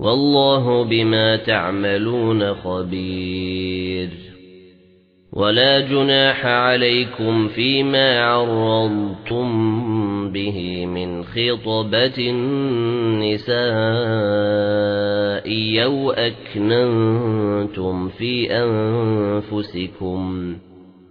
وَاللَّهُ بِمَا تَعْمَلُونَ خَبِيرٌ. وَلَا جُنَاحَ عَلَيْكُمْ فِيمَا عَرَّضْتُمْ بِهِ مِنْ خِطْبَةِ النِّسَاءِ أَوْ أَكْنَنتُمْ فِي أَنفُسِكُمْ.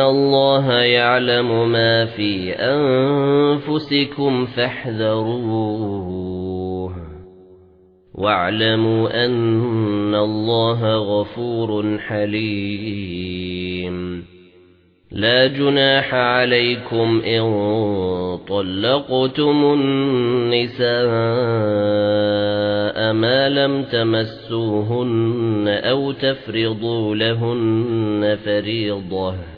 اللَّهَ يَعْلَمُ مَا فِي أَنفُسِكُمْ فَاحْذَرُوهُ. وَاعْلَمُوا أَنَّ اللَّهَ غَفُورٌ حَلِيمٌ. لا جناح عليكم إن طلقتم النساء ما لم تمسوهن أو تفرضوا لهن فريضة.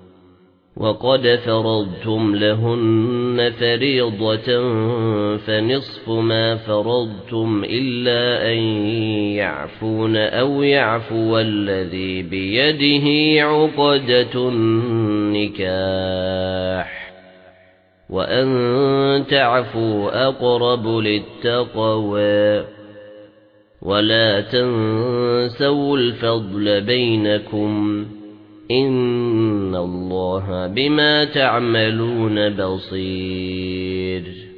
وَقَدْ فَرَضْتُمْ لَهُنَّ فَرِيضَةً فَنِصْفُ مَا فَرَضْتُمْ إِلَّا أَن يَعْفُونَ أَوْ يَعْفُوَ الَّذِي بِيَدِهِ عُقْدَةُ النِّكَاحِ. وَأَن تَعْفُوا أَقْرَبُ لِلتَّقْوَى. وَلَا تَنسَوْا الْفَضْلَ بَيْنَكُمْ. إِنَّ اللَّهَ بِمَا تَعْمَلُونَ بَصِيرٌ